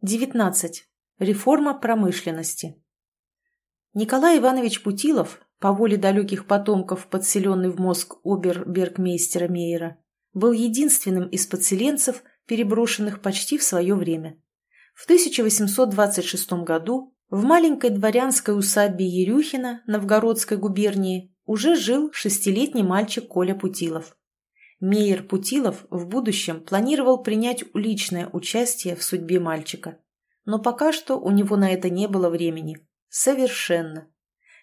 19. Реформа промышленности. Николай Иванович Путилов, по воле далеких потомков, подселенный в мозг обер-бергмейстера Мейера, был единственным из подселенцев, переброшенных почти в свое время. В 1826 году в маленькой дворянской усадьбе Ерюхина Новгородской губернии уже жил шестилетний мальчик Коля Путилов. Мейер Путилов в будущем планировал принять личное участие в судьбе мальчика. Но пока что у него на это не было времени. Совершенно.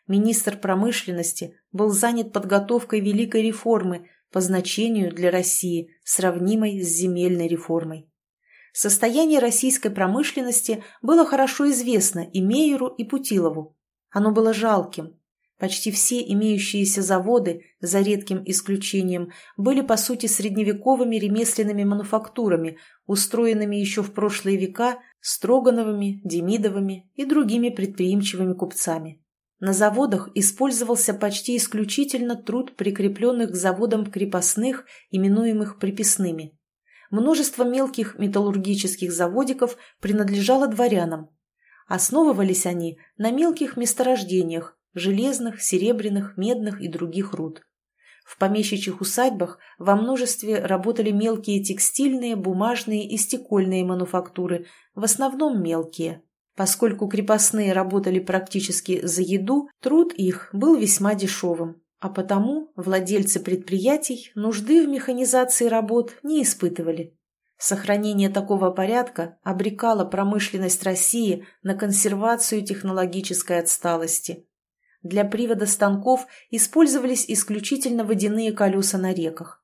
Министр промышленности был занят подготовкой великой реформы по значению для России, сравнимой с земельной реформой. Состояние российской промышленности было хорошо известно и Мейеру, и Путилову. Оно было жалким, Почти все имеющиеся заводы, за редким исключением, были по сути средневековыми ремесленными мануфактурами, устроенными еще в прошлые века Строгановыми, Демидовыми и другими предприимчивыми купцами. На заводах использовался почти исключительно труд прикрепленных к заводам крепостных, именуемых приписными. Множество мелких металлургических заводиков принадлежало дворянам. Основывались они на мелких месторождениях, железных, серебряных, медных и других руд. В помещичьих усадьбах во множестве работали мелкие текстильные, бумажные и стекольные мануфактуры, в основном мелкие. Поскольку крепостные работали практически за еду, труд их был весьма дешевым, а потому владельцы предприятий нужды в механизации работ не испытывали. Сохранение такого порядка обрекало промышленность России на консервацию технологической отсталости. Для привода станков использовались исключительно водяные колеса на реках.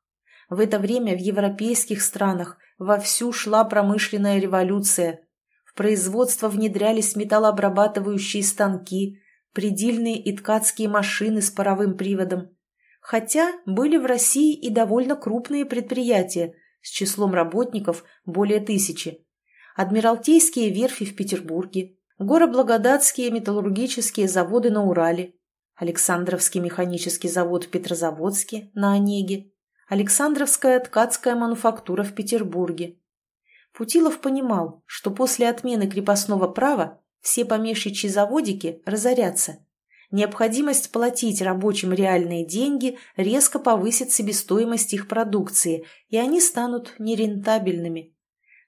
В это время в европейских странах вовсю шла промышленная революция. В производство внедрялись металлообрабатывающие станки, предельные и ткацкие машины с паровым приводом. Хотя были в России и довольно крупные предприятия с числом работников более тысячи. Адмиралтейские верфи в Петербурге, Гороблагодатские металлургические заводы на Урале, Александровский механический завод в Петрозаводске на Онеге, Александровская ткацкая мануфактура в Петербурге. Путилов понимал, что после отмены крепостного права все помещичьи заводики разорятся. Необходимость платить рабочим реальные деньги резко повысит себестоимость их продукции, и они станут нерентабельными.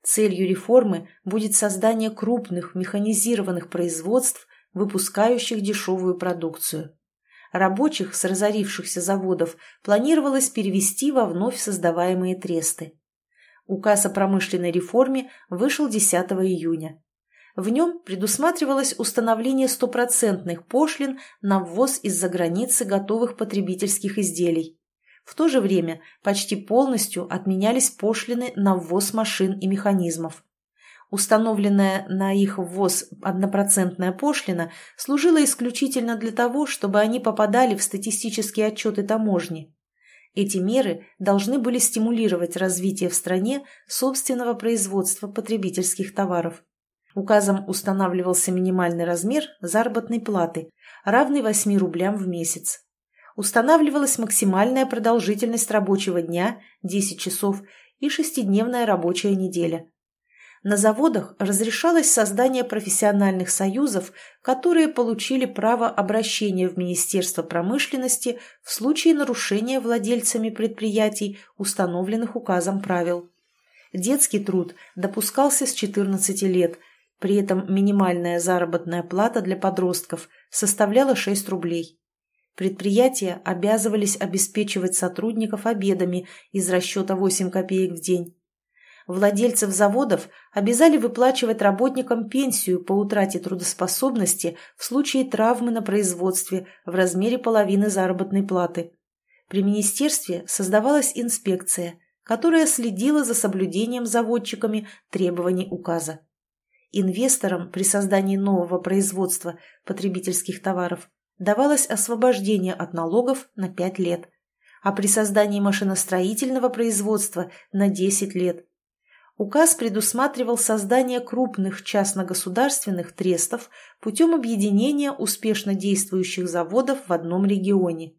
Целью реформы будет создание крупных механизированных производств, выпускающих дешевую продукцию. Рабочих с разорившихся заводов планировалось перевести во вновь создаваемые тресты. Указ о промышленной реформе вышел 10 июня. В нем предусматривалось установление стопроцентных пошлин на ввоз из-за границы готовых потребительских изделий. В то же время почти полностью отменялись пошлины на ввоз машин и механизмов. Установленная на их ввоз однопроцентная пошлина служила исключительно для того, чтобы они попадали в статистические отчеты таможни. Эти меры должны были стимулировать развитие в стране собственного производства потребительских товаров. Указом устанавливался минимальный размер заработной платы, равный 8 рублям в месяц устанавливалась максимальная продолжительность рабочего дня – 10 часов и шестидневная рабочая неделя. На заводах разрешалось создание профессиональных союзов, которые получили право обращения в Министерство промышленности в случае нарушения владельцами предприятий, установленных указом правил. Детский труд допускался с 14 лет, при этом минимальная заработная плата для подростков составляла 6 рублей. Предприятия обязывались обеспечивать сотрудников обедами из расчета 8 копеек в день. Владельцев заводов обязали выплачивать работникам пенсию по утрате трудоспособности в случае травмы на производстве в размере половины заработной платы. При министерстве создавалась инспекция, которая следила за соблюдением заводчиками требований указа. Инвесторам при создании нового производства потребительских товаров давалось освобождение от налогов на 5 лет, а при создании машиностроительного производства на 10 лет. Указ предусматривал создание крупных частно-государственных трестов путем объединения успешно действующих заводов в одном регионе.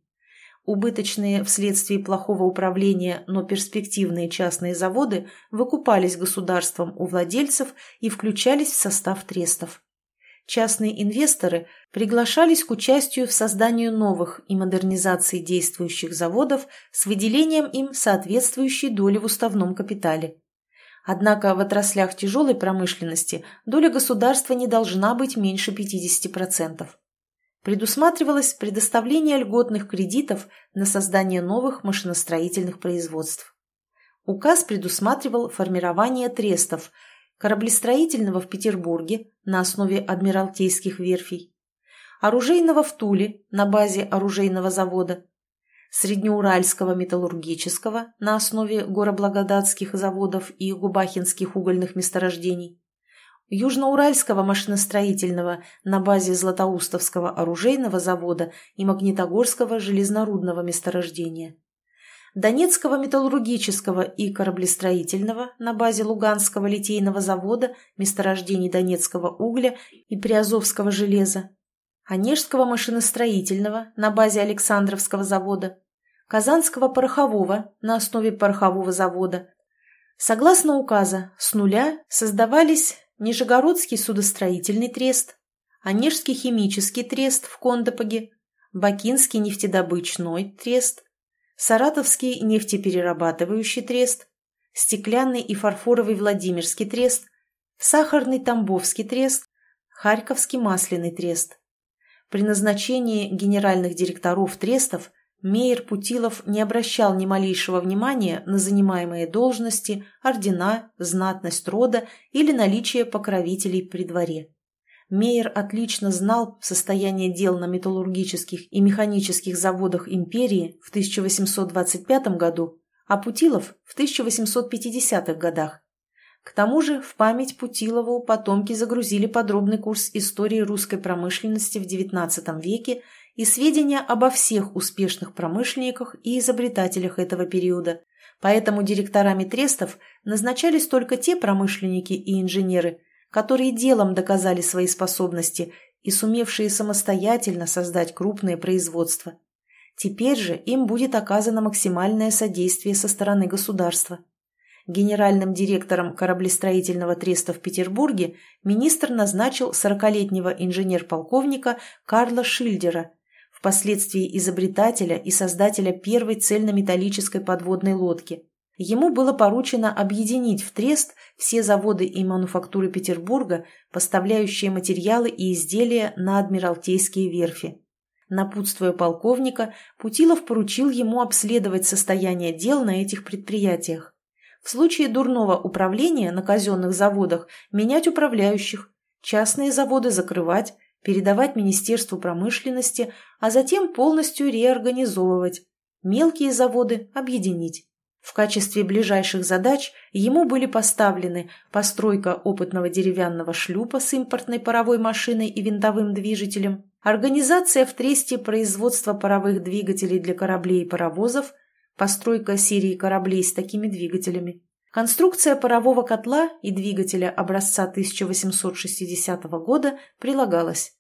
Убыточные вследствие плохого управления, но перспективные частные заводы выкупались государством у владельцев и включались в состав трестов. Частные инвесторы приглашались к участию в создании новых и модернизации действующих заводов с выделением им соответствующей доли в уставном капитале. Однако в отраслях тяжелой промышленности доля государства не должна быть меньше 50% предусматривалось предоставление льготных кредитов на создание новых машиностроительных производств. Указ предусматривал формирование трестов кораблестроительного в Петербурге на основе адмиралтейских верфей, оружейного в Туле на базе оружейного завода, среднеуральского металлургического на основе гороблагодатских заводов и губахинских угольных месторождений, Южноуральского машиностроительного на базе Златоустовского оружейного завода и Магнитогорского железнорудного месторождения. Донецкого металлургического и кораблестроительного на базе Луганского литейного завода, месторождений Донецкого угля и Приазовского железа, Онежского машиностроительного на базе Александровского завода, Казанского порохового на основе порохового завода. Согласно указа, с нуля создавались Нижегородский судостроительный трест, Онежский химический трест в Кондопоге, Бакинский нефтедобычной трест, Саратовский нефтеперерабатывающий трест, Стеклянный и фарфоровый Владимирский трест, Сахарный Тамбовский трест, Харьковский масляный трест. При назначении генеральных директоров трестов Мейер Путилов не обращал ни малейшего внимания на занимаемые должности, ордена, знатность рода или наличие покровителей при дворе. Мейер отлично знал состояние дел на металлургических и механических заводах империи в 1825 году, а Путилов в 1850-х годах. К тому же в память Путилову потомки загрузили подробный курс истории русской промышленности в XIX веке и сведения обо всех успешных промышленниках и изобретателях этого периода, поэтому директорами трестов назначались только те промышленники и инженеры, которые делом доказали свои способности и сумевшие самостоятельно создать крупные производства. Теперь же им будет оказано максимальное содействие со стороны государства. Генеральным директором кораблестроительного треста в Петербурге министр назначил 40-летнего инженер-полковника Карла Шильдера – впоследствии изобретателя и создателя первой цельнометаллической подводной лодки. Ему было поручено объединить в трест все заводы и мануфактуры Петербурга, поставляющие материалы и изделия на Адмиралтейские верфи. Напутствуя полковника, Путилов поручил ему обследовать состояние дел на этих предприятиях. В случае дурного управления на казенных заводах менять управляющих, частные заводы закрывать, передавать Министерству промышленности, а затем полностью реорганизовывать, мелкие заводы объединить. В качестве ближайших задач ему были поставлены постройка опытного деревянного шлюпа с импортной паровой машиной и винтовым движителем, организация в Тресте производства паровых двигателей для кораблей и паровозов, постройка серии кораблей с такими двигателями, конструкция парового котла и двигателя образца 1860 года прилагалась.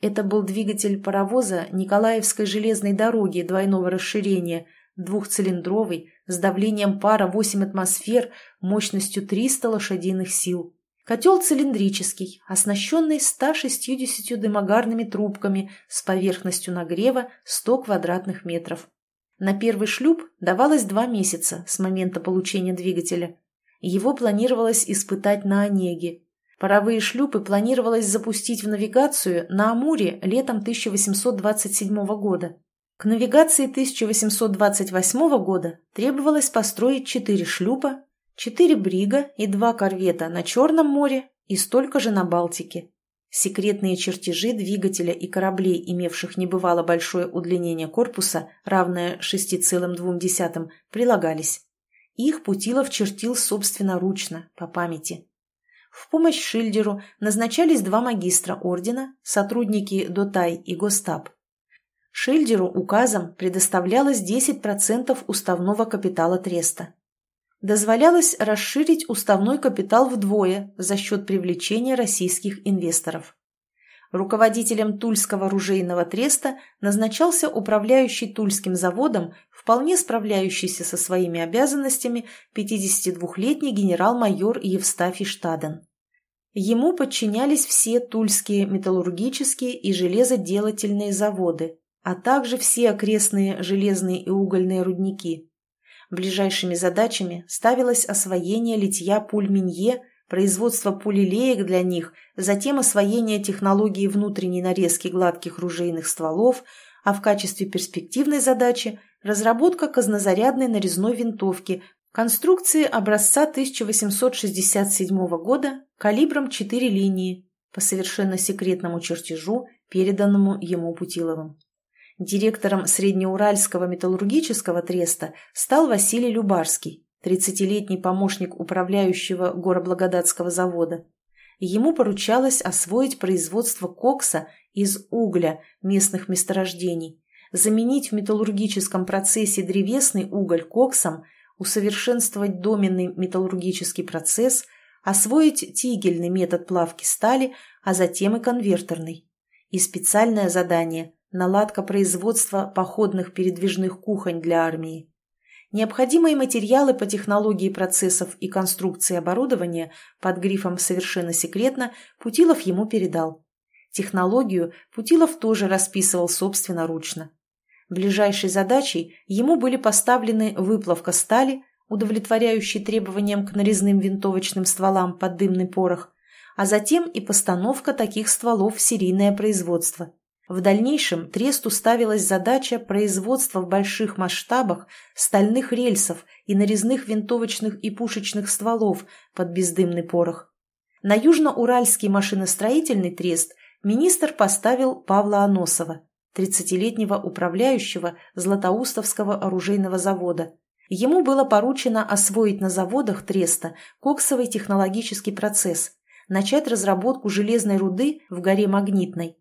Это был двигатель паровоза Николаевской железной дороги двойного расширения, двухцилиндровый, с давлением пара 8 атмосфер, мощностью 300 лошадиных сил. Котел цилиндрический, оснащенный 160 дымогарными трубками с поверхностью нагрева 100 квадратных метров. На первый шлюп давалось два месяца с момента получения двигателя. Его планировалось испытать на Онеге, Паровые шлюпы планировалось запустить в навигацию на Амуре летом 1827 года. К навигации 1828 года требовалось построить четыре шлюпа, четыре брига и два корвета на Черном море и столько же на Балтике. Секретные чертежи двигателя и кораблей, имевших небывало большое удлинение корпуса, равное 6,2, прилагались. Их Путилов чертил собственноручно, по памяти. В помощь Шильдеру назначались два магистра ордена, сотрудники Дотай и Гостап. Шильдеру указом предоставлялось 10% уставного капитала треста. Дозволялось расширить уставной капитал вдвое за счет привлечения российских инвесторов. Руководителем Тульского ружейного треста назначался управляющий Тульским заводом, вполне справляющийся со своими обязанностями 52-летний генерал-майор Евстафий Штаден. Ему подчинялись все тульские металлургические и железоделательные заводы, а также все окрестные железные и угольные рудники. Ближайшими задачами ставилось освоение литья пуль Минье производство пулелеек для них, затем освоение технологии внутренней нарезки гладких ружейных стволов, а в качестве перспективной задачи – разработка казнозарядной нарезной винтовки конструкции образца 1867 года калибром 4 линии по совершенно секретному чертежу, переданному ему Путиловым. Директором Среднеуральского металлургического треста стал Василий Любарский, тридцатилетний помощник управляющего Гороблагодатского завода. Ему поручалось освоить производство кокса из угля местных месторождений, заменить в металлургическом процессе древесный уголь коксом, усовершенствовать доменный металлургический процесс, освоить тигельный метод плавки стали, а затем и конвертерный. И специальное задание – наладка производства походных передвижных кухонь для армии. Необходимые материалы по технологии процессов и конструкции оборудования под грифом «Совершенно секретно» Путилов ему передал. Технологию Путилов тоже расписывал собственноручно. Ближайшей задачей ему были поставлены выплавка стали, удовлетворяющей требованиям к нарезным винтовочным стволам под дымный порох, а затем и постановка таких стволов в серийное производство. В дальнейшем тресту ставилась задача производства в больших масштабах стальных рельсов и нарезных винтовочных и пушечных стволов под бездымный порох. На Южно-Уральский машиностроительный трест министр поставил Павла Аносова, 30-летнего управляющего Златоустовского оружейного завода. Ему было поручено освоить на заводах треста коксовый технологический процесс, начать разработку железной руды в горе Магнитной,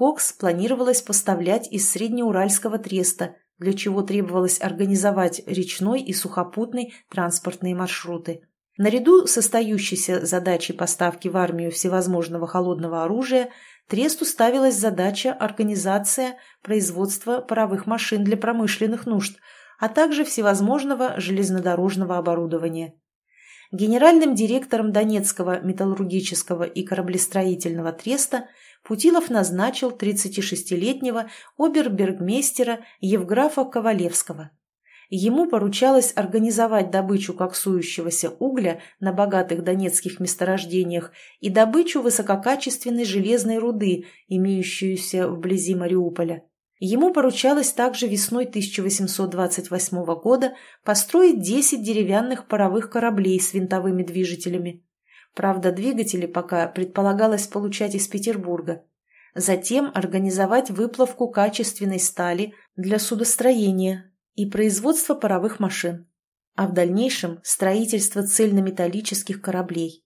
Кокс планировалось поставлять из Среднеуральского треста, для чего требовалось организовать речной и сухопутный транспортные маршруты. Наряду с остающейся задачей поставки в армию всевозможного холодного оружия, Тресту ставилась задача организация производства паровых машин для промышленных нужд, а также всевозможного железнодорожного оборудования. Генеральным директором Донецкого металлургического и кораблестроительного треста Путилов назначил 36-летнего обербергмейстера Евграфа Ковалевского. Ему поручалось организовать добычу коксующегося угля на богатых донецких месторождениях и добычу высококачественной железной руды, имеющуюся вблизи Мариуполя. Ему поручалось также весной 1828 года построить 10 деревянных паровых кораблей с винтовыми движителями. Правда, двигатели пока предполагалось получать из Петербурга. Затем организовать выплавку качественной стали для судостроения и производства паровых машин, а в дальнейшем строительство цельнометаллических кораблей.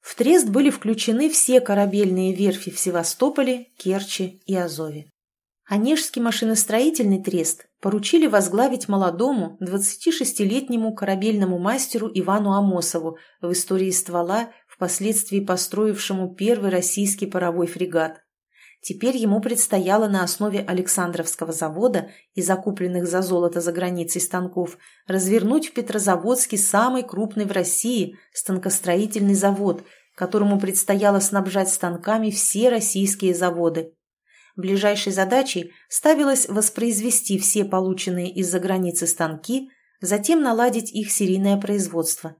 В трест были включены все корабельные верфи в Севастополе, Керчи и Азове. Онежский машиностроительный трест поручили возглавить молодому 26-летнему корабельному мастеру Ивану Амосову в истории ствола впоследствии построившему первый российский паровой фрегат. Теперь ему предстояло на основе Александровского завода и закупленных за золото за границей станков развернуть в Петрозаводске самый крупный в России станкостроительный завод, которому предстояло снабжать станками все российские заводы. Ближайшей задачей ставилось воспроизвести все полученные из-за границы станки, затем наладить их серийное производство.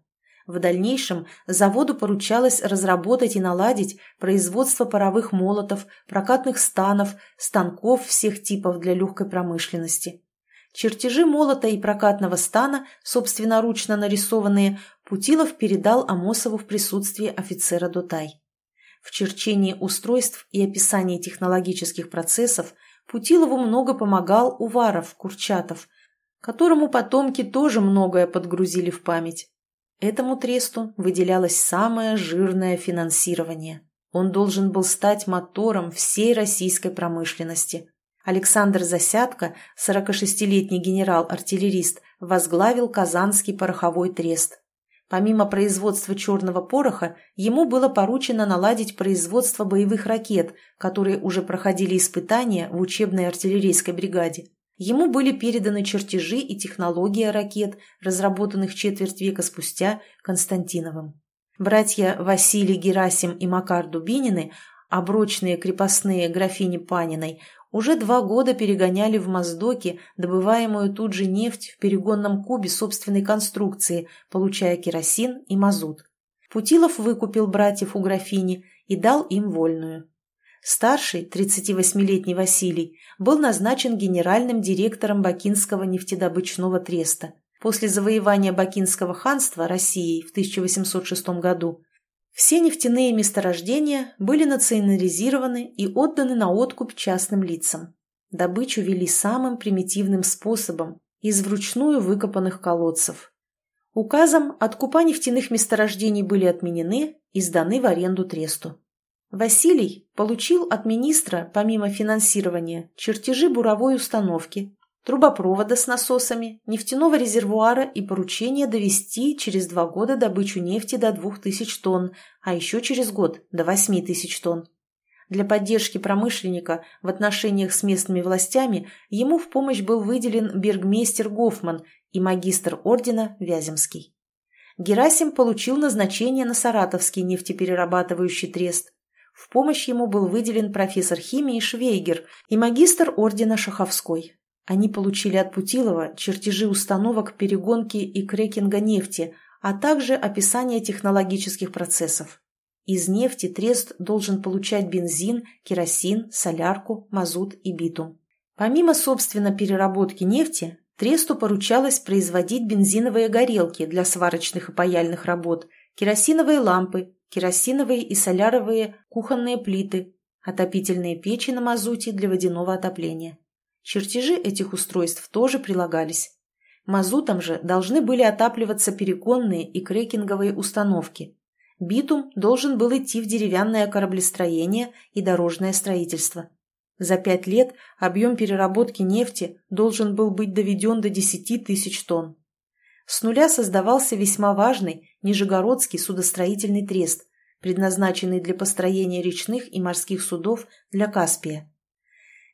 В дальнейшем заводу поручалось разработать и наладить производство паровых молотов, прокатных станов, станков всех типов для легкой промышленности. Чертежи молота и прокатного стана, собственноручно нарисованные, Путилов передал Амосову в присутствии офицера Дутай. В черчении устройств и описании технологических процессов Путилову много помогал Уваров Курчатов, которому потомки тоже многое подгрузили в память. Этому тресту выделялось самое жирное финансирование. Он должен был стать мотором всей российской промышленности. Александр Засядко, 46-летний генерал-артиллерист, возглавил Казанский пороховой трест. Помимо производства черного пороха, ему было поручено наладить производство боевых ракет, которые уже проходили испытания в учебной артиллерийской бригаде. Ему были переданы чертежи и технология ракет, разработанных четверть века спустя Константиновым. Братья Василий Герасим и Макар Дубинины, оброчные крепостные графини Паниной, уже два года перегоняли в Моздоке добываемую тут же нефть в перегонном кубе собственной конструкции, получая керосин и мазут. Путилов выкупил братьев у графини и дал им вольную. Старший, 38-летний Василий, был назначен генеральным директором Бакинского нефтедобычного треста. После завоевания Бакинского ханства Россией в 1806 году все нефтяные месторождения были национализированы и отданы на откуп частным лицам. Добычу вели самым примитивным способом – из вручную выкопанных колодцев. Указом откупа нефтяных месторождений были отменены и сданы в аренду тресту. Василий получил от министра, помимо финансирования, чертежи буровой установки, трубопровода с насосами, нефтяного резервуара и поручение довести через два года добычу нефти до 2000 тонн, а еще через год до 8 тысяч тонн. Для поддержки промышленника в отношениях с местными властями ему в помощь был выделен бергмейстер Гофман и магистр ордена Вяземский. Герасим получил назначение на Саратовский нефтеперерабатывающий трест. В помощь ему был выделен профессор химии Швейгер и магистр ордена Шаховской. Они получили от Путилова чертежи установок перегонки и крекинга нефти, а также описание технологических процессов. Из нефти трест должен получать бензин, керосин, солярку, мазут и битум. Помимо, собственно, переработки нефти, тресту поручалось производить бензиновые горелки для сварочных и паяльных работ, керосиновые лампы, керосиновые и соляровые кухонные плиты, отопительные печи на мазуте для водяного отопления. Чертежи этих устройств тоже прилагались. Мазутом же должны были отапливаться переконные и крекинговые установки. Битум должен был идти в деревянное кораблестроение и дорожное строительство. За пять лет объем переработки нефти должен был быть доведен до 10 тысяч тонн. С нуля создавался весьма важный Нижегородский судостроительный трест, предназначенный для построения речных и морских судов для Каспия.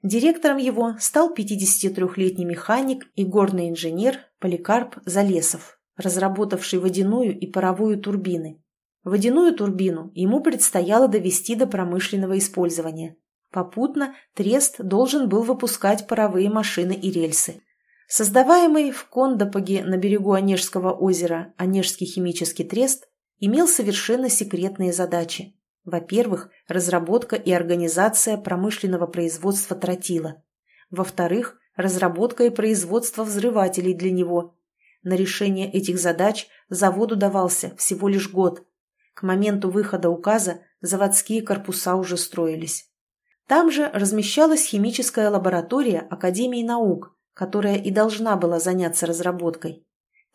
Директором его стал 53-летний механик и горный инженер Поликарп Залесов, разработавший водяную и паровую турбины. Водяную турбину ему предстояло довести до промышленного использования. Попутно Трест должен был выпускать паровые машины и рельсы. Создаваемый в Кондопоге на берегу Онежского озера Онежский химический трест имел совершенно секретные задачи. Во-первых, разработка и организация промышленного производства тротила. Во-вторых, разработка и производство взрывателей для него. На решение этих задач заводу давался всего лишь год. К моменту выхода указа заводские корпуса уже строились. Там же размещалась химическая лаборатория Академии наук, которая и должна была заняться разработкой.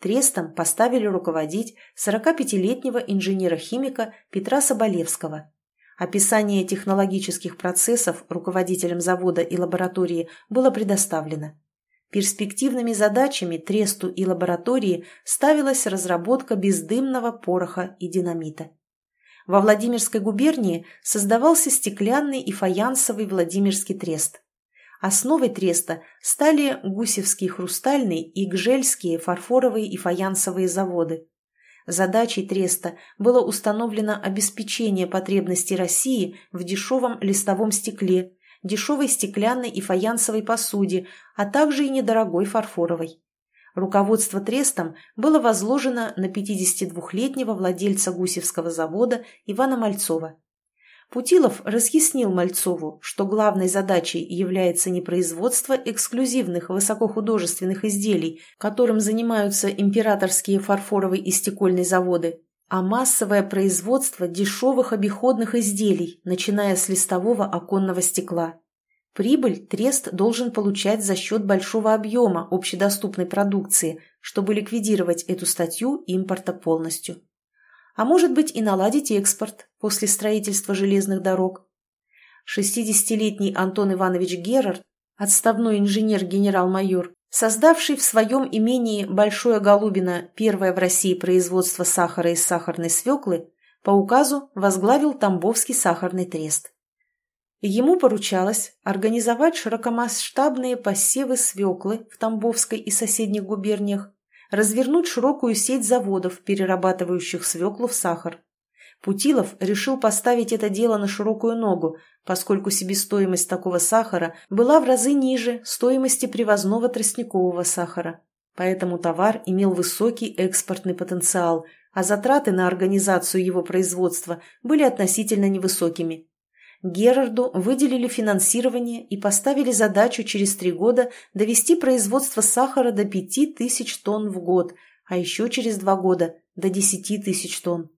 Трестом поставили руководить 45-летнего инженера-химика Петра Соболевского. Описание технологических процессов руководителям завода и лаборатории было предоставлено. Перспективными задачами Тресту и лаборатории ставилась разработка бездымного пороха и динамита. Во Владимирской губернии создавался стеклянный и фаянсовый Владимирский трест. Основой треста стали Гусевский хрустальный и Гжельские фарфоровые и фаянсовые заводы. Задачей треста было установлено обеспечение потребностей России в дешевом листовом стекле, дешевой стеклянной и фаянсовой посуде, а также и недорогой фарфоровой. Руководство трестом было возложено на 52-летнего владельца Гусевского завода Ивана Мальцова. Путилов разъяснил Мальцову, что главной задачей является не производство эксклюзивных высокохудожественных изделий, которым занимаются императорские фарфоровые и стекольные заводы, а массовое производство дешевых обиходных изделий, начиная с листового оконного стекла. Прибыль трест должен получать за счет большого объема общедоступной продукции, чтобы ликвидировать эту статью импорта полностью а может быть и наладить экспорт после строительства железных дорог. 60-летний Антон Иванович Герард, отставной инженер-генерал-майор, Создавший в своем имении Большое Голубино первое в России производство сахара из сахарной свеклы, по указу возглавил Тамбовский сахарный трест. Ему поручалось организовать широкомасштабные посевы свеклы в Тамбовской и соседних губерниях, развернуть широкую сеть заводов, перерабатывающих свеклу в сахар. Путилов решил поставить это дело на широкую ногу, поскольку себестоимость такого сахара была в разы ниже стоимости привозного тростникового сахара. Поэтому товар имел высокий экспортный потенциал, а затраты на организацию его производства были относительно невысокими. Герарду выделили финансирование и поставили задачу через три года довести производство сахара до 5000 тонн в год, а еще через два года – до 10 тысяч тонн.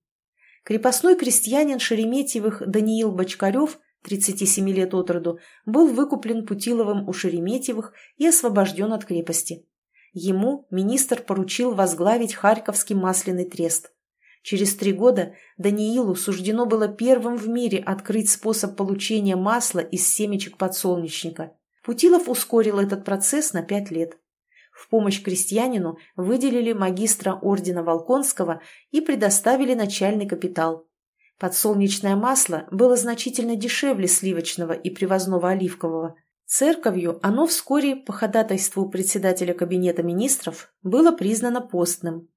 Крепостной крестьянин Шереметьевых Даниил Бочкарев, 37 лет от роду, был выкуплен Путиловым у Шереметьевых и освобожден от крепости. Ему министр поручил возглавить Харьковский масляный трест. Через три года Даниилу суждено было первым в мире открыть способ получения масла из семечек подсолнечника. Путилов ускорил этот процесс на пять лет. В помощь крестьянину выделили магистра ордена Волконского и предоставили начальный капитал. Подсолнечное масло было значительно дешевле сливочного и привозного оливкового. Церковью оно вскоре, по ходатайству председателя Кабинета министров, было признано постным.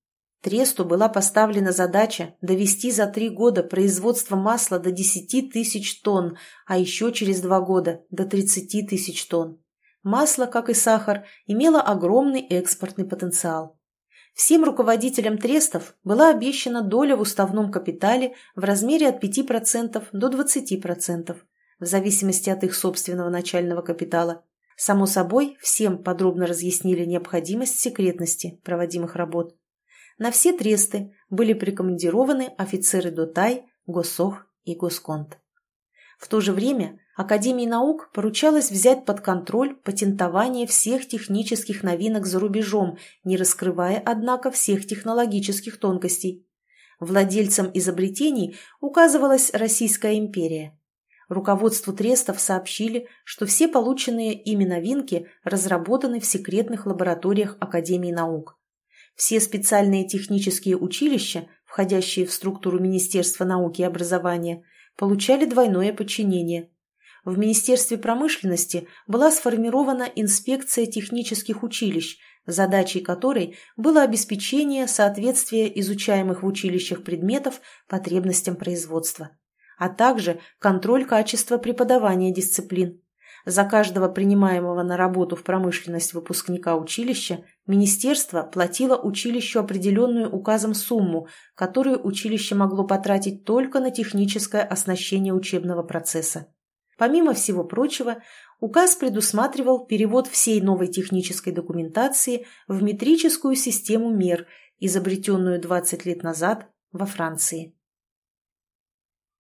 Тресту была поставлена задача довести за три года производство масла до 10 тысяч тонн, а еще через два года до 30 тысяч тонн. Масло, как и сахар, имело огромный экспортный потенциал. Всем руководителям трестов была обещана доля в уставном капитале в размере от 5% до 20%, в зависимости от их собственного начального капитала. Само собой, всем подробно разъяснили необходимость секретности проводимых работ. На все тресты были прикомандированы офицеры ДОТАЙ, ГОСОХ и Госконт. В то же время Академии наук поручалось взять под контроль патентование всех технических новинок за рубежом, не раскрывая, однако, всех технологических тонкостей. Владельцам изобретений указывалась Российская империя. Руководству трестов сообщили, что все полученные ими новинки разработаны в секретных лабораториях Академии наук. Все специальные технические училища, входящие в структуру Министерства науки и образования, получали двойное подчинение – в Министерстве промышленности была сформирована инспекция технических училищ, задачей которой было обеспечение соответствия изучаемых в училищах предметов потребностям производства, а также контроль качества преподавания дисциплин. За каждого принимаемого на работу в промышленность выпускника училища министерство платило училищу определенную указом сумму, которую училище могло потратить только на техническое оснащение учебного процесса. Помимо всего прочего, указ предусматривал перевод всей новой технической документации в метрическую систему мер, изобретенную 20 лет назад во Франции.